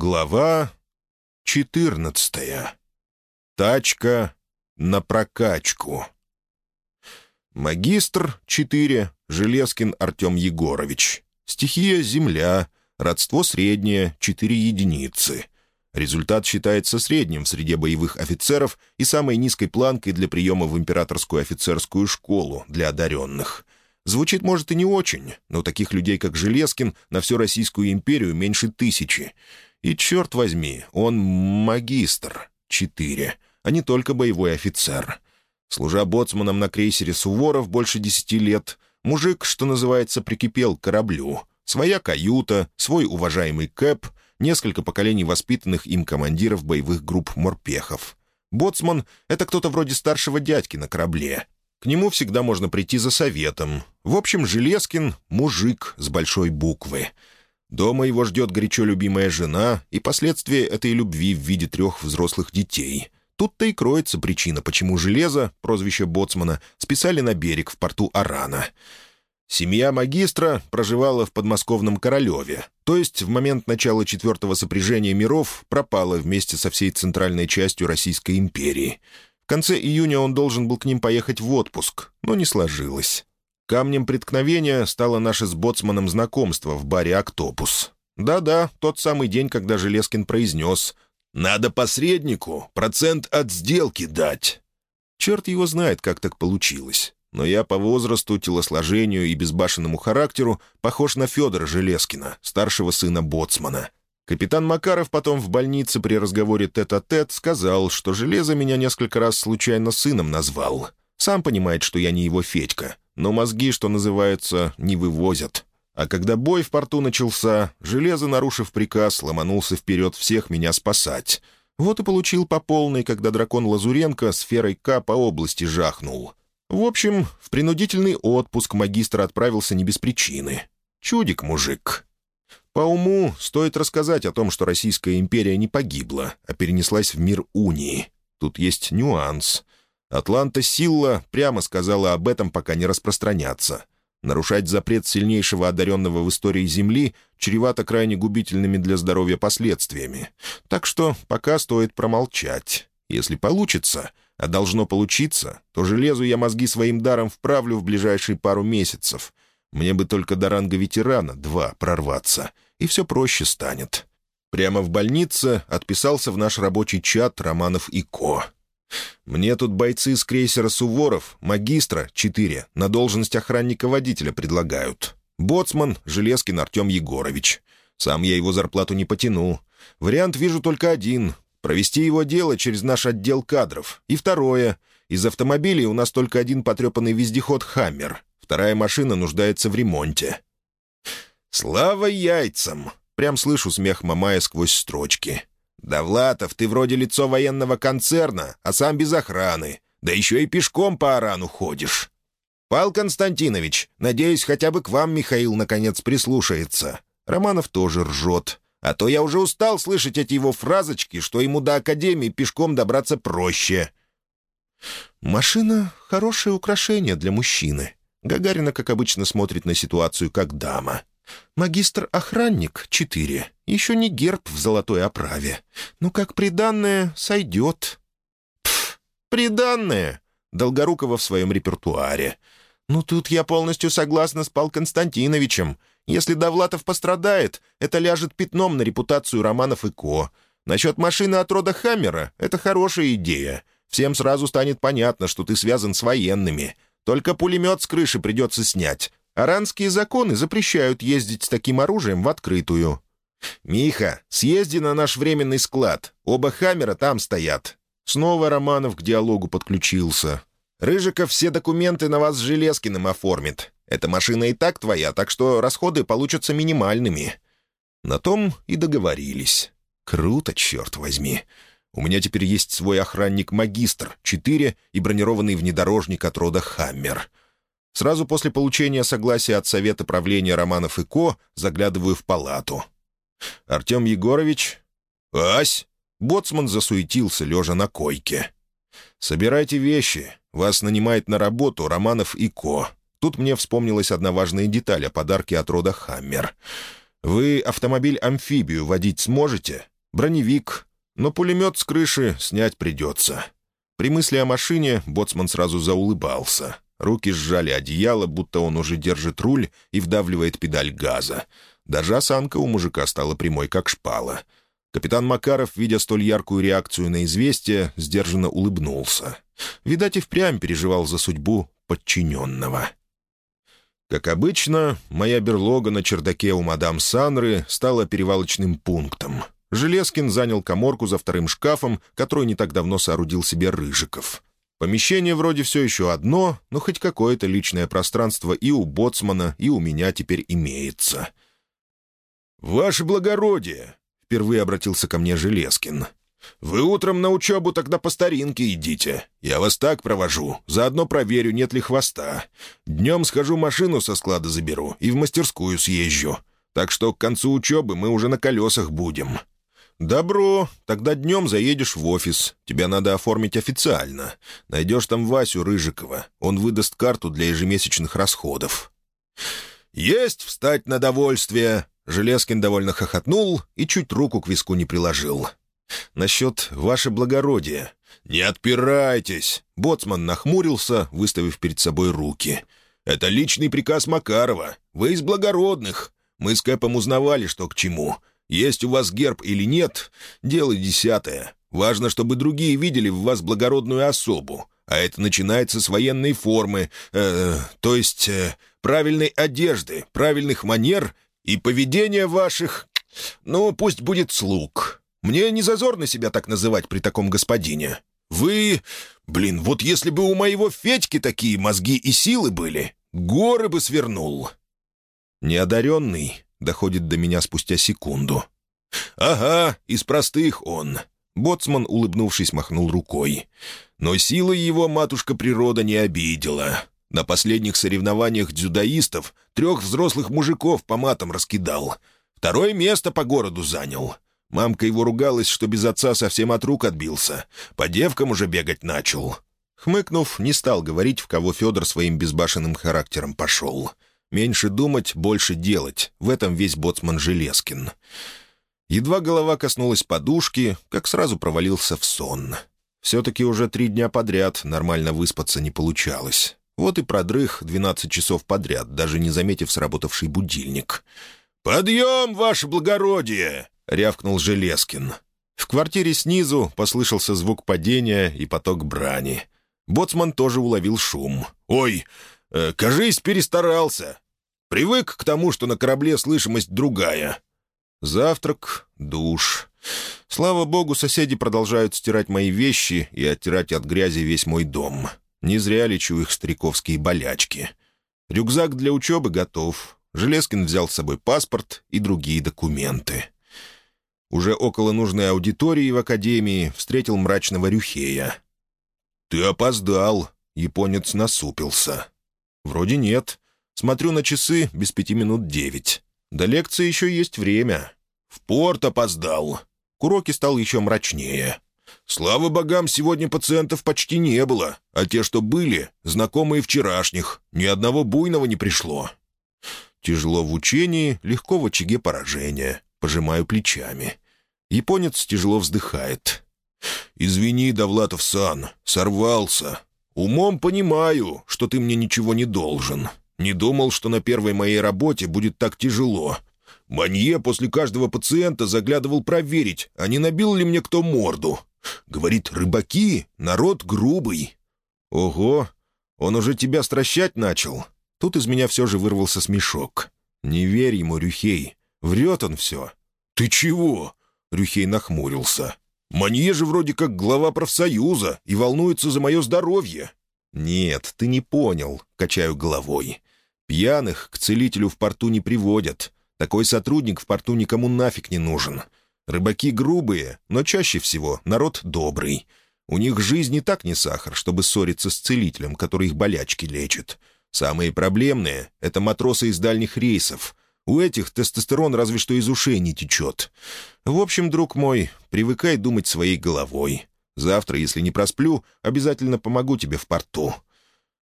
Глава четырнадцатая. Тачка на прокачку. Магистр 4. Железкин Артем Егорович. Стихия «Земля». Родство среднее — 4 единицы. Результат считается средним в среде боевых офицеров и самой низкой планкой для приема в императорскую офицерскую школу для одаренных. Звучит, может, и не очень, но таких людей, как Железкин, на всю Российскую империю меньше тысячи — и, черт возьми, он магистр, четыре, а не только боевой офицер. Служа боцманом на крейсере «Суворов» больше десяти лет, мужик, что называется, прикипел к кораблю. Своя каюта, свой уважаемый кэп, несколько поколений воспитанных им командиров боевых групп морпехов. Боцман — это кто-то вроде старшего дядьки на корабле. К нему всегда можно прийти за советом. В общем, Железкин — мужик с большой буквы — Дома его ждет горячо любимая жена и последствия этой любви в виде трех взрослых детей. Тут-то и кроется причина, почему железо, прозвище Боцмана, списали на берег в порту Арана. Семья магистра проживала в подмосковном Королеве, то есть в момент начала четвертого сопряжения миров пропала вместе со всей центральной частью Российской империи. В конце июня он должен был к ним поехать в отпуск, но не сложилось. Камнем преткновения стало наше с Боцманом знакомство в баре «Октопус». Да-да, тот самый день, когда Железкин произнес «Надо посреднику процент от сделки дать». Черт его знает, как так получилось. Но я по возрасту, телосложению и безбашенному характеру похож на Федора Железкина, старшего сына Боцмана. Капитан Макаров потом в больнице при разговоре тет-а-тет -тет сказал, что Железо меня несколько раз случайно сыном назвал. Сам понимает, что я не его Федька, но мозги, что называется, не вывозят. А когда бой в порту начался, железо, нарушив приказ, ломанулся вперед всех меня спасать. Вот и получил по полной, когда дракон Лазуренко сферой К по области жахнул. В общем, в принудительный отпуск магистр отправился не без причины. Чудик, мужик. По уму стоит рассказать о том, что Российская империя не погибла, а перенеслась в мир Унии. Тут есть нюанс. Атланта Силла прямо сказала об этом пока не распространяться. Нарушать запрет сильнейшего одаренного в истории Земли чревато крайне губительными для здоровья последствиями. Так что пока стоит промолчать. Если получится, а должно получиться, то железу я мозги своим даром вправлю в ближайшие пару месяцев. Мне бы только до ранга ветерана два прорваться, и все проще станет. Прямо в больнице отписался в наш рабочий чат Романов и Ко. Мне тут бойцы с крейсера «Суворов», магистра, четыре, на должность охранника-водителя предлагают. Боцман — Железкин Артем Егорович. Сам я его зарплату не потяну. Вариант вижу только один — провести его дело через наш отдел кадров. И второе — из автомобилей у нас только один потрепанный вездеход «Хаммер». Вторая машина нуждается в ремонте. «Слава яйцам!» — прям слышу смех Мамая сквозь строчки. «Довлатов, ты вроде лицо военного концерна, а сам без охраны. Да еще и пешком по Арану ходишь». «Пал Константинович, надеюсь, хотя бы к вам Михаил наконец прислушается». Романов тоже ржет. «А то я уже устал слышать эти его фразочки, что ему до Академии пешком добраться проще». «Машина — хорошее украшение для мужчины». Гагарина, как обычно, смотрит на ситуацию как дама. Магистр-охранник — четыре. Еще не герб в золотой оправе. Ну, как приданное, сойдет. Пф, приданное. Долгорукова в своем репертуаре. Ну, тут я полностью согласна с Пал Константиновичем. Если Довлатов пострадает, это ляжет пятном на репутацию Романов и Ко. Насчет машины от рода Хаммера — это хорошая идея. Всем сразу станет понятно, что ты связан с военными. Только пулемет с крыши придется снять, Аранские законы запрещают ездить с таким оружием в открытую. «Миха, съезди на наш временный склад. Оба «Хаммера» там стоят». Снова Романов к диалогу подключился. «Рыжиков все документы на вас с Железкиным оформит. Эта машина и так твоя, так что расходы получатся минимальными». На том и договорились. Круто, черт возьми. У меня теперь есть свой охранник-магистр, четыре и бронированный внедорожник от рода «Хаммер». Сразу после получения согласия от Совета правления Романов и Ко заглядываю в палату. «Артем Егорович?» «Ась!» Боцман засуетился, лежа на койке. «Собирайте вещи. Вас нанимает на работу Романов и Ко. Тут мне вспомнилась одна важная деталь о подарке от рода «Хаммер». Вы автомобиль-амфибию водить сможете? Броневик, но пулемет с крыши снять придется». При мысли о машине боцман сразу заулыбался. Руки сжали одеяло, будто он уже держит руль и вдавливает педаль газа. Даже осанка у мужика стала прямой, как шпала. Капитан Макаров, видя столь яркую реакцию на известие, сдержанно улыбнулся. Видать, и впрямь переживал за судьбу подчиненного. Как обычно, моя берлога на чердаке у мадам Санры стала перевалочным пунктом — Железкин занял коморку за вторым шкафом, который не так давно соорудил себе Рыжиков. Помещение вроде все еще одно, но хоть какое-то личное пространство и у боцмана, и у меня теперь имеется. «Ваше благородие!» — впервые обратился ко мне Железкин. «Вы утром на учебу тогда по старинке идите. Я вас так провожу, заодно проверю, нет ли хвоста. Днем схожу машину со склада заберу и в мастерскую съезжу. Так что к концу учебы мы уже на колесах будем. «Добро. Тогда днем заедешь в офис. Тебя надо оформить официально. Найдешь там Васю Рыжикова. Он выдаст карту для ежемесячных расходов». «Есть встать на довольствие!» Железкин довольно хохотнул и чуть руку к виску не приложил. «Насчет ваше благородие». «Не отпирайтесь!» Боцман нахмурился, выставив перед собой руки. «Это личный приказ Макарова. Вы из благородных. Мы с Кэпом узнавали, что к чему. Есть у вас герб или нет — дело десятое. Важно, чтобы другие видели в вас благородную особу. А это начинается с военной формы, э, то есть э, правильной одежды, правильных манер и поведения ваших, ну, пусть будет слуг. Мне не зазорно себя так называть при таком господине. Вы... Блин, вот если бы у моего Федьки такие мозги и силы были, горы бы свернул. Неодаренный доходит до меня спустя секунду. «Ага, из простых он». Боцман, улыбнувшись, махнул рукой. Но силой его матушка природа не обидела. На последних соревнованиях дзюдоистов трех взрослых мужиков по матам раскидал. Второе место по городу занял. Мамка его ругалась, что без отца совсем от рук отбился. По девкам уже бегать начал. Хмыкнув, не стал говорить, в кого Федор своим безбашенным характером пошел. Меньше думать, больше делать. В этом весь боцман Железкин. Едва голова коснулась подушки, как сразу провалился в сон. Все-таки уже три дня подряд нормально выспаться не получалось. Вот и продрых двенадцать часов подряд, даже не заметив сработавший будильник. «Подъем, ваше благородие!» — рявкнул Железкин. В квартире снизу послышался звук падения и поток брани. Боцман тоже уловил шум. «Ой, Э, кажись, перестарался. Привык к тому, что на корабле слышимость другая. Завтрак, душ. Слава богу, соседи продолжают стирать мои вещи и оттирать от грязи весь мой дом. Не зря лечу их стариковские болячки. Рюкзак для учебы готов. Железкин взял с собой паспорт и другие документы. Уже около нужной аудитории в академии встретил мрачного Рюхея. «Ты опоздал», — японец насупился. «Вроде нет. Смотрю на часы, без пяти минут девять. До лекции еще есть время. В порт опоздал». К уроке стал еще мрачнее. «Слава богам, сегодня пациентов почти не было, а те, что были, знакомые вчерашних. Ни одного буйного не пришло». Тяжело в учении, легко в очаге поражения. Пожимаю плечами. Японец тяжело вздыхает. «Извини, Довлатов-сан, сорвался. Умом понимаю, что ты мне ничего не должен. Не думал, что на первой моей работе будет так тяжело. Манье после каждого пациента заглядывал проверить, а не набил ли мне кто морду. Говорит, рыбаки — народ грубый. Ого, он уже тебя стращать начал. Тут из меня все же вырвался смешок. Не верь ему, Рюхей. Врет он все. Ты чего? Рюхей нахмурился. Манье же вроде как глава профсоюза и волнуется за мое здоровье». «Нет, ты не понял», — качаю головой. «Пьяных к целителю в порту не приводят. Такой сотрудник в порту никому нафиг не нужен. Рыбаки грубые, но чаще всего народ добрый. У них жизнь не так не сахар, чтобы ссориться с целителем, который их болячки лечит. Самые проблемные — это матросы из дальних рейсов — у этих тестостерон разве что из ушей не течет. В общем, друг мой, привыкай думать своей головой. Завтра, если не просплю, обязательно помогу тебе в порту».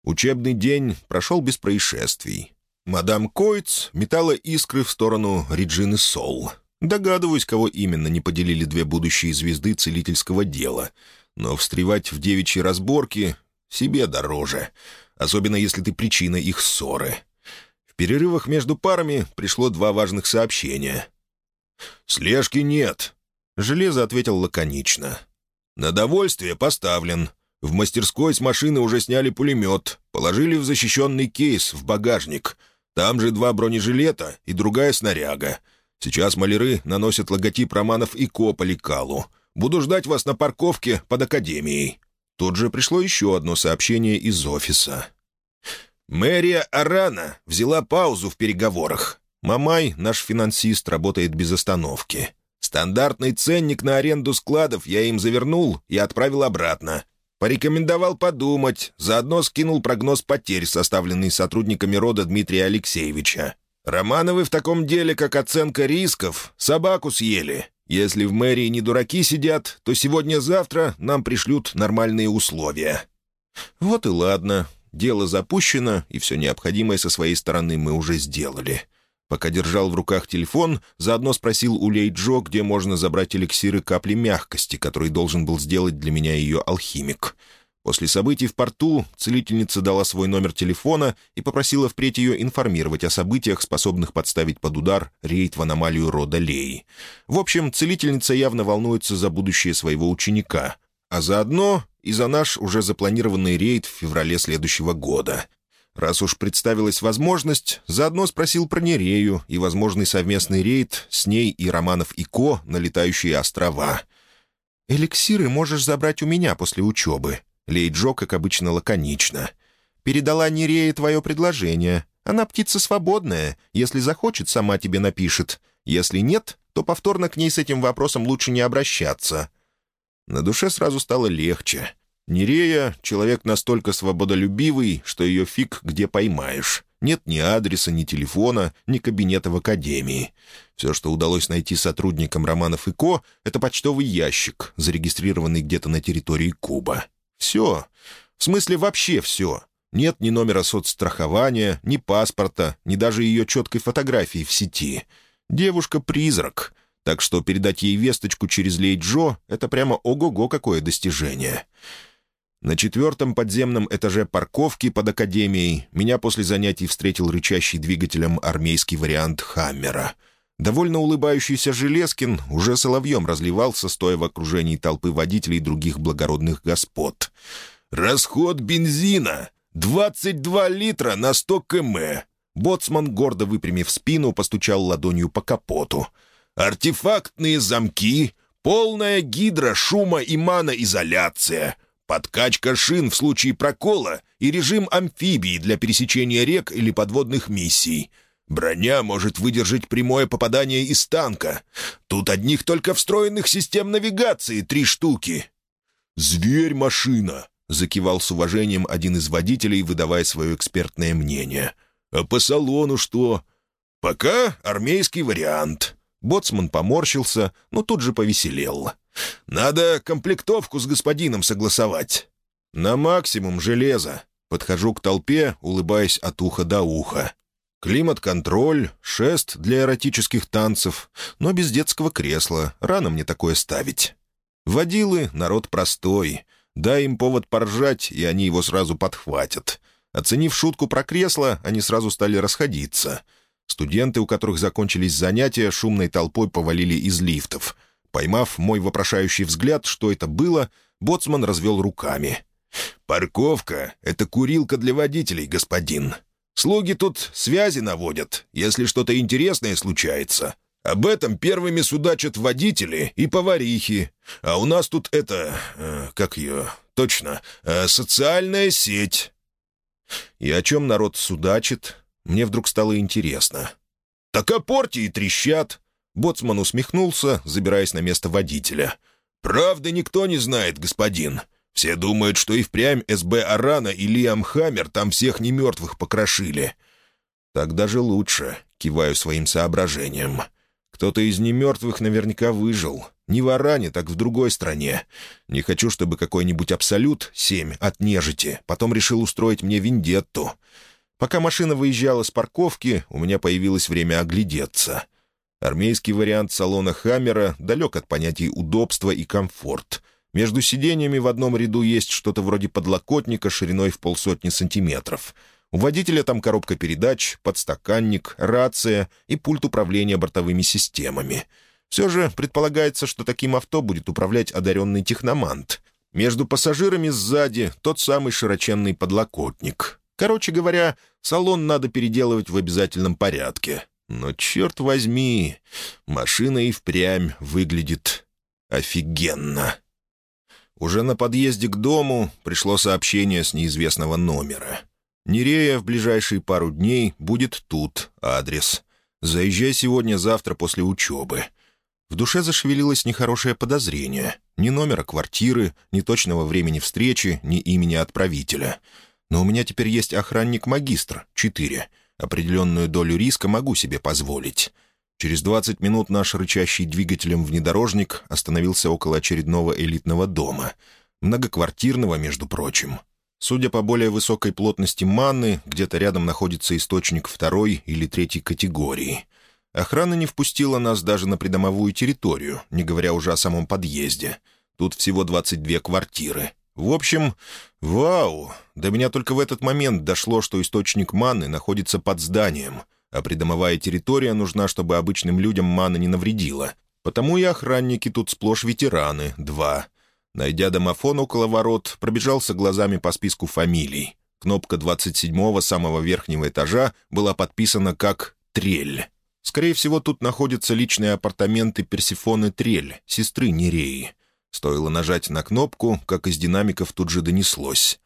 Учебный день прошел без происшествий. Мадам Койц метала искры в сторону Реджины Сол. Догадываюсь, кого именно не поделили две будущие звезды целительского дела. Но встревать в девичьи разборки себе дороже, особенно если ты причина их ссоры. В перерывах между парами пришло два важных сообщения. «Слежки нет», — Железо ответил лаконично. «На довольствие поставлен. В мастерской с машины уже сняли пулемет, положили в защищенный кейс в багажник. Там же два бронежилета и другая снаряга. Сейчас маляры наносят логотип романов и ко по лекалу. Буду ждать вас на парковке под академией». Тут же пришло еще одно сообщение из офиса. «Мэрия Арана взяла паузу в переговорах. Мамай, наш финансист, работает без остановки. Стандартный ценник на аренду складов я им завернул и отправил обратно. Порекомендовал подумать, заодно скинул прогноз потерь, составленный сотрудниками рода Дмитрия Алексеевича. Романовы в таком деле, как оценка рисков, собаку съели. Если в мэрии не дураки сидят, то сегодня-завтра нам пришлют нормальные условия». «Вот и ладно. Дело запущено, и все необходимое со своей стороны мы уже сделали. Пока держал в руках телефон, заодно спросил у Лей Джо, где можно забрать эликсиры капли мягкости, который должен был сделать для меня ее алхимик. После событий в порту целительница дала свой номер телефона и попросила впредь ее информировать о событиях, способных подставить под удар рейд в аномалию рода Лей. В общем, целительница явно волнуется за будущее своего ученика, а заодно и за наш уже запланированный рейд в феврале следующего года. Раз уж представилась возможность, заодно спросил про Нерею и возможный совместный рейд с ней и Романов и Ко на летающие острова. «Эликсиры можешь забрать у меня после учебы», — Лейджо, как обычно, лаконично. «Передала Нерея твое предложение. Она птица свободная. Если захочет, сама тебе напишет. Если нет, то повторно к ней с этим вопросом лучше не обращаться». На душе сразу стало легче. Нерея — человек настолько свободолюбивый, что ее фиг где поймаешь. Нет ни адреса, ни телефона, ни кабинета в академии. Все, что удалось найти сотрудникам Романов и Ко, — это почтовый ящик, зарегистрированный где-то на территории Куба. Все. В смысле вообще все. Нет ни номера соцстрахования, ни паспорта, ни даже ее четкой фотографии в сети. Девушка-призрак. Так что передать ей весточку через Лейджо — это прямо ого-го какое достижение. На четвертом подземном этаже парковки под академией меня после занятий встретил рычащий двигателем армейский вариант «Хаммера». Довольно улыбающийся Железкин уже соловьем разливался, стоя в окружении толпы водителей других благородных господ. «Расход бензина! 22 литра на 100 км!» Боцман, гордо выпрямив спину, постучал ладонью по капоту. «Артефактные замки, полная гидро, шума и маноизоляция, подкачка шин в случае прокола и режим амфибии для пересечения рек или подводных миссий. Броня может выдержать прямое попадание из танка. Тут одних только встроенных систем навигации три штуки. «Зверь-машина!» — закивал с уважением один из водителей, выдавая свое экспертное мнение. «А по салону что?» «Пока армейский вариант». Боцман поморщился, но тут же повеселел. «Надо комплектовку с господином согласовать». «На максимум железа». Подхожу к толпе, улыбаясь от уха до уха. Климат-контроль, шест для эротических танцев, но без детского кресла. Рано мне такое ставить. Водилы — народ простой. Дай им повод поржать, и они его сразу подхватят. Оценив шутку про кресло, они сразу стали расходиться. Студенты, у которых закончились занятия, шумной толпой повалили из лифтов — Поймав мой вопрошающий взгляд, что это было, боцман развел руками. «Парковка — это курилка для водителей, господин. Слуги тут связи наводят, если что-то интересное случается. Об этом первыми судачат водители и поварихи. А у нас тут это... Э, как ее... Точно. Э, социальная сеть». И о чем народ судачит, мне вдруг стало интересно. «Так о порте и трещат. Боцман усмехнулся, забираясь на место водителя. «Правда никто не знает, господин. Все думают, что и впрямь СБ Арана и Лиам Хаммер там всех немертвых покрошили». «Так даже лучше», — киваю своим соображением. «Кто-то из немертвых наверняка выжил. Не в Аране, так в другой стране. Не хочу, чтобы какой-нибудь Абсолют, семь, от нежити, потом решил устроить мне вендетту. Пока машина выезжала с парковки, у меня появилось время оглядеться. Армейский вариант салона «Хаммера» далек от понятий удобства и комфорт. Между сиденьями в одном ряду есть что-то вроде подлокотника шириной в полсотни сантиметров. У водителя там коробка передач, подстаканник, рация и пульт управления бортовыми системами. Все же предполагается, что таким авто будет управлять одаренный техномант. Между пассажирами сзади тот самый широченный подлокотник. Короче говоря, салон надо переделывать в обязательном порядке. Но, черт возьми, машина и впрямь выглядит офигенно. Уже на подъезде к дому пришло сообщение с неизвестного номера. Нерея в ближайшие пару дней будет тут, адрес. Заезжай сегодня-завтра после учебы. В душе зашевелилось нехорошее подозрение. Ни номера квартиры, ни точного времени встречи, ни имени отправителя. Но у меня теперь есть охранник-магистр, четыре — Определенную долю риска могу себе позволить. Через 20 минут наш рычащий двигателем внедорожник остановился около очередного элитного дома. Многоквартирного, между прочим. Судя по более высокой плотности маны, где-то рядом находится источник второй или третьей категории. Охрана не впустила нас даже на придомовую территорию, не говоря уже о самом подъезде. Тут всего 22 квартиры. В общем, вау! До меня только в этот момент дошло, что источник маны находится под зданием, а придомовая территория нужна, чтобы обычным людям мана не навредила. Потому и охранники тут сплошь ветераны, два. Найдя домофон около ворот, пробежался глазами по списку фамилий. Кнопка 27-го самого верхнего этажа была подписана как «Трель». Скорее всего, тут находятся личные апартаменты Персифоны Трель, сестры Нереи. Стоило нажать на кнопку, как из динамиков тут же донеслось.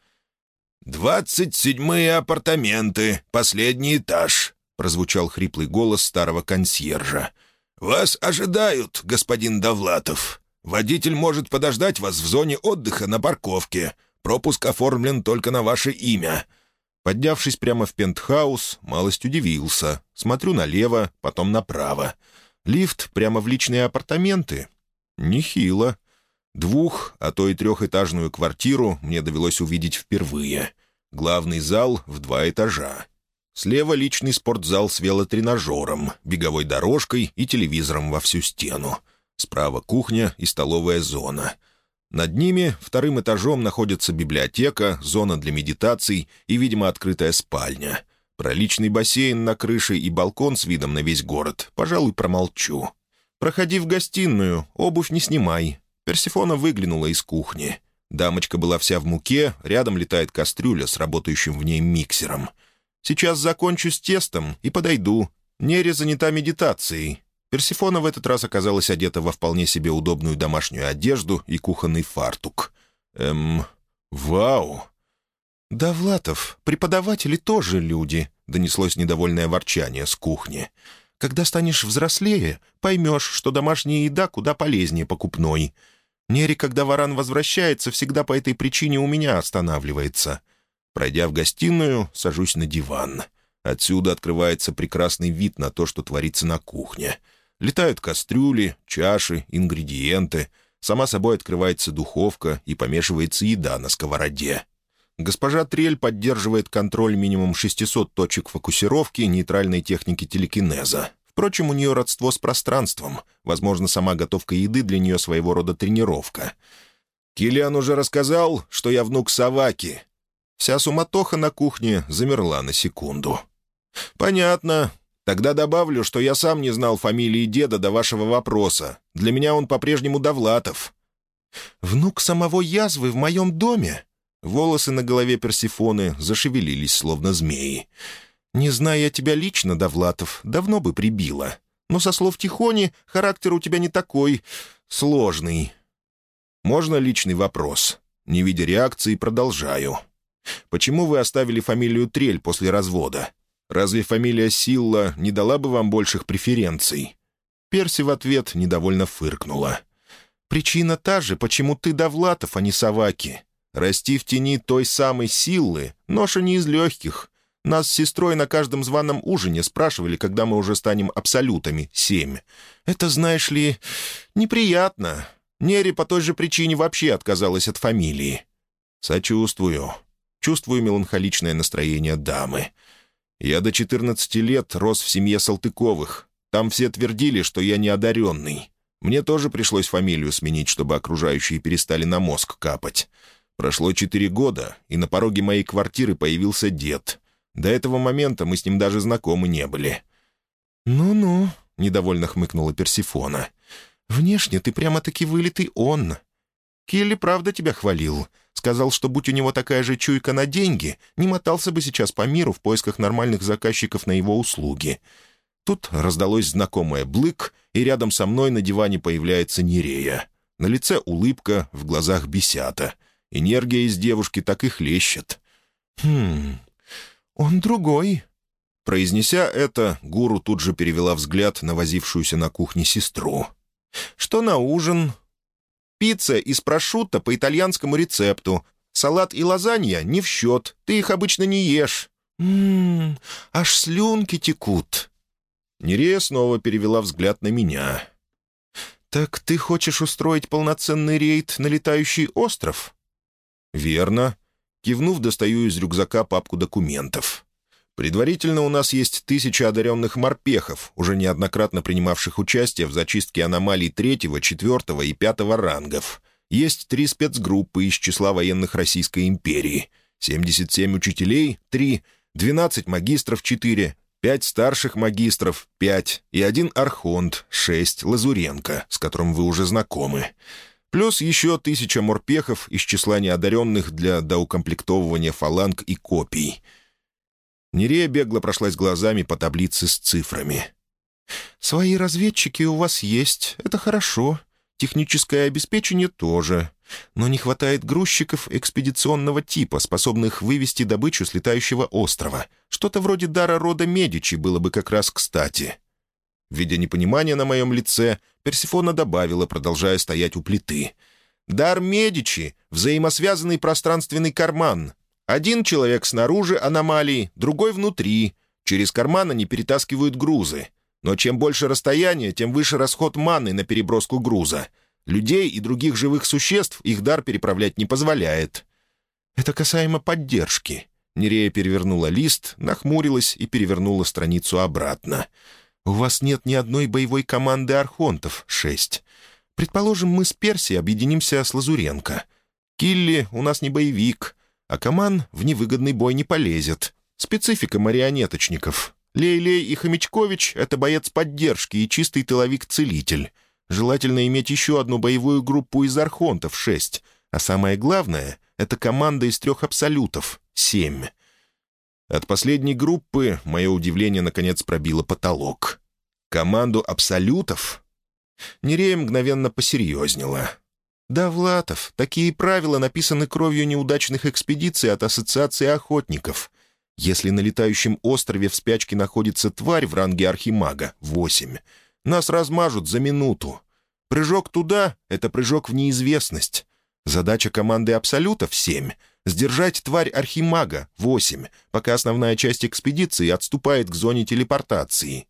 «Двадцать седьмые апартаменты, последний этаж», — прозвучал хриплый голос старого консьержа. «Вас ожидают, господин Довлатов. Водитель может подождать вас в зоне отдыха на парковке. Пропуск оформлен только на ваше имя». Поднявшись прямо в пентхаус, малость удивился. Смотрю налево, потом направо. Лифт прямо в личные апартаменты? Нехило. Двух, а то и трехэтажную квартиру мне довелось увидеть впервые. Главный зал в два этажа. Слева личный спортзал с велотренажером, беговой дорожкой и телевизором во всю стену. Справа кухня и столовая зона. Над ними вторым этажом находится библиотека, зона для медитаций и, видимо, открытая спальня. Про личный бассейн на крыше и балкон с видом на весь город, пожалуй, промолчу. «Проходи в гостиную, обувь не снимай», Персифона выглянула из кухни. Дамочка была вся в муке, рядом летает кастрюля с работающим в ней миксером. «Сейчас закончу с тестом и подойду. Нере занята медитацией». Персифона в этот раз оказалась одета во вполне себе удобную домашнюю одежду и кухонный фартук. «Эм... Вау!» «Да, Влатов, преподаватели тоже люди», — донеслось недовольное ворчание с кухни. «Когда станешь взрослее, поймешь, что домашняя еда куда полезнее покупной. Нери, когда варан возвращается, всегда по этой причине у меня останавливается. Пройдя в гостиную, сажусь на диван. Отсюда открывается прекрасный вид на то, что творится на кухне. Летают кастрюли, чаши, ингредиенты. Сама собой открывается духовка и помешивается еда на сковороде. Госпожа Трель поддерживает контроль минимум 600 точек фокусировки нейтральной техники телекинеза. Впрочем, у нее родство с пространством. Возможно, сама готовка еды для нее своего рода тренировка. Киллиан уже рассказал, что я внук Саваки. Вся суматоха на кухне замерла на секунду. «Понятно. Тогда добавлю, что я сам не знал фамилии деда до вашего вопроса. Для меня он по-прежнему Довлатов». «Внук самого язвы в моем доме?» Волосы на голове Персифоны зашевелились, словно змеи. «Не зная я тебя лично, Довлатов, давно бы прибила. Но, со слов Тихони, характер у тебя не такой сложный». «Можно личный вопрос?» Не видя реакции, продолжаю. «Почему вы оставили фамилию Трель после развода? Разве фамилия Силла не дала бы вам больших преференций?» Перси в ответ недовольно фыркнула. «Причина та же, почему ты Довлатов, а не Саваки. Расти в тени той самой Силлы — ноша не из легких. Нас с сестрой на каждом званом ужине спрашивали, когда мы уже станем абсолютами, семь. Это, знаешь ли, неприятно. Нери по той же причине вообще отказалась от фамилии. Сочувствую. Чувствую меланхоличное настроение дамы. Я до 14 лет рос в семье Салтыковых. Там все твердили, что я неодаренный. Мне тоже пришлось фамилию сменить, чтобы окружающие перестали на мозг капать. Прошло четыре года, и на пороге моей квартиры появился дед. До этого момента мы с ним даже знакомы не были. «Ну-ну», — недовольно хмыкнула Персифона. «Внешне ты прямо-таки вылитый он. Келли правда тебя хвалил. Сказал, что будь у него такая же чуйка на деньги, не мотался бы сейчас по миру в поисках нормальных заказчиков на его услуги. Тут раздалось знакомое «блык», и рядом со мной на диване появляется Нерея. На лице улыбка, в глазах бесята. Энергия из девушки так и хлещет. «Хм, он другой». Произнеся это, гуру тут же перевела взгляд на возившуюся на кухне сестру. «Что на ужин?» Пицца из прошутто по итальянскому рецепту. Салат и лазанья не в счет, ты их обычно не ешь». «Ммм, аж слюнки текут». Нерея снова перевела взгляд на меня. «Так ты хочешь устроить полноценный рейд на летающий остров?» «Верно». Кивнув, достаю из рюкзака папку документов. Предварительно у нас есть тысяча одаренных морпехов, уже неоднократно принимавших участие в зачистке аномалий третьего, четвертого и пятого рангов. Есть три спецгруппы из числа военных Российской империи. 77 учителей — три, 12 магистров — четыре, пять старших магистров — пять и один архонт — шесть Лазуренко, с которым вы уже знакомы. Плюс еще тысяча морпехов из числа неодаренных для доукомплектовывания фаланг и копий — Нерея бегло прошлась глазами по таблице с цифрами. «Свои разведчики у вас есть, это хорошо. Техническое обеспечение тоже. Но не хватает грузчиков экспедиционного типа, способных вывести добычу с летающего острова. Что-то вроде дара рода Медичи было бы как раз кстати». Видя непонимание на моем лице, Персифона добавила, продолжая стоять у плиты. «Дар Медичи — взаимосвязанный пространственный карман, один человек снаружи аномалии, другой внутри. Через карман они перетаскивают грузы. Но чем больше расстояние, тем выше расход маны на переброску груза. Людей и других живых существ их дар переправлять не позволяет. Это касаемо поддержки. Нерея перевернула лист, нахмурилась и перевернула страницу обратно. «У вас нет ни одной боевой команды архонтов, шесть. Предположим, мы с Перси объединимся с Лазуренко. Килли у нас не боевик, а Каман в невыгодный бой не полезет. Специфика марионеточников. Лей-Лей и Хомячкович — это боец поддержки и чистый тыловик-целитель. Желательно иметь еще одну боевую группу из архонтов — шесть. А самое главное — это команда из трех абсолютов — семь. От последней группы мое удивление наконец пробило потолок. Команду абсолютов? Нерея мгновенно посерьезнела — «Да, Влатов, такие правила написаны кровью неудачных экспедиций от Ассоциации охотников. Если на летающем острове в спячке находится тварь в ранге архимага — восемь, нас размажут за минуту. Прыжок туда — это прыжок в неизвестность. Задача команды Абсолютов — семь. Сдержать тварь архимага — восемь, пока основная часть экспедиции отступает к зоне телепортации».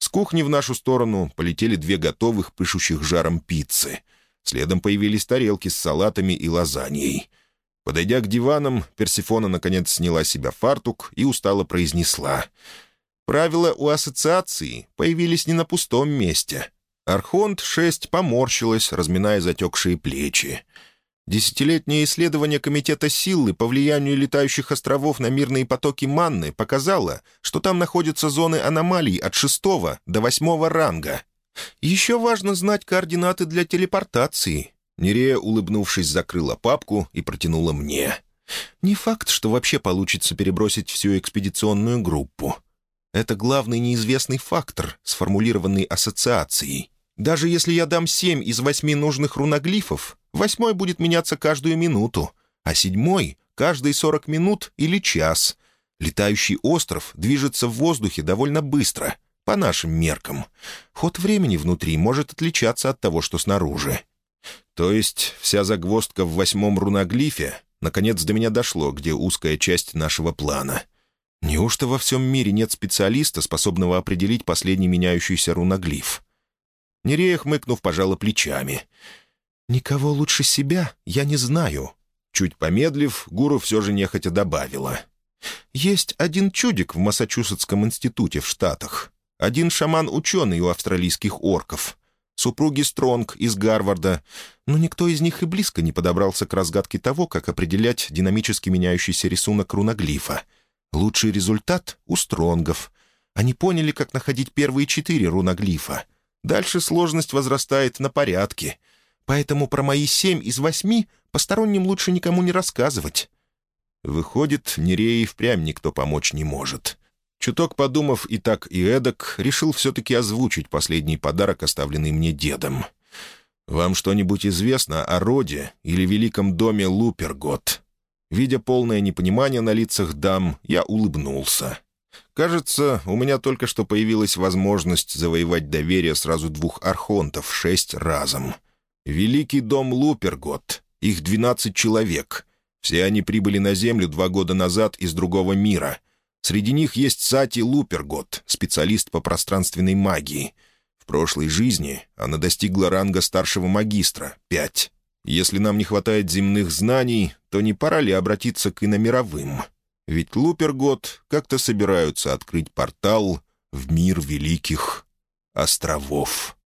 С кухни в нашу сторону полетели две готовых, пышущих жаром пиццы — Следом появились тарелки с салатами и лазаньей. Подойдя к диванам, Персифона наконец сняла с себя фартук и устало произнесла. «Правила у ассоциации появились не на пустом месте». Архонт-6 поморщилась, разминая затекшие плечи. Десятилетнее исследование Комитета силы по влиянию летающих островов на мирные потоки манны показало, что там находятся зоны аномалий от шестого до восьмого ранга. Еще важно знать координаты для телепортации». Нерея, улыбнувшись, закрыла папку и протянула мне. «Не факт, что вообще получится перебросить всю экспедиционную группу. Это главный неизвестный фактор, сформулированный ассоциацией. Даже если я дам семь из восьми нужных руноглифов, восьмой будет меняться каждую минуту, а седьмой — каждые сорок минут или час. Летающий остров движется в воздухе довольно быстро — по нашим меркам. Ход времени внутри может отличаться от того, что снаружи. То есть вся загвоздка в восьмом руноглифе наконец до меня дошло, где узкая часть нашего плана. Неужто во всем мире нет специалиста, способного определить последний меняющийся руноглиф? Нерея, хмыкнув, пожала плечами. «Никого лучше себя я не знаю». Чуть помедлив, гуру все же нехотя добавила. Есть один чудик в Массачусетском институте в Штатах. Один шаман-ученый у австралийских орков. Супруги Стронг из Гарварда. Но никто из них и близко не подобрался к разгадке того, как определять динамически меняющийся рисунок руноглифа. Лучший результат — у Стронгов. Они поняли, как находить первые четыре руноглифа. Дальше сложность возрастает на порядке. Поэтому про мои семь из восьми посторонним лучше никому не рассказывать. Выходит, Нереи впрямь никто помочь не может. Чуток подумав и так, и эдак, решил все-таки озвучить последний подарок, оставленный мне дедом. «Вам что-нибудь известно о роде или великом доме Лупергот?» Видя полное непонимание на лицах дам, я улыбнулся. «Кажется, у меня только что появилась возможность завоевать доверие сразу двух архонтов шесть разом. Великий дом Лупергот, их двенадцать человек. Все они прибыли на Землю два года назад из другого мира. Среди них есть Сати Лупергот, специалист по пространственной магии. В прошлой жизни она достигла ранга старшего магистра — пять. Если нам не хватает земных знаний, то не пора ли обратиться к иномировым? Ведь Лупергот как-то собираются открыть портал в мир великих островов.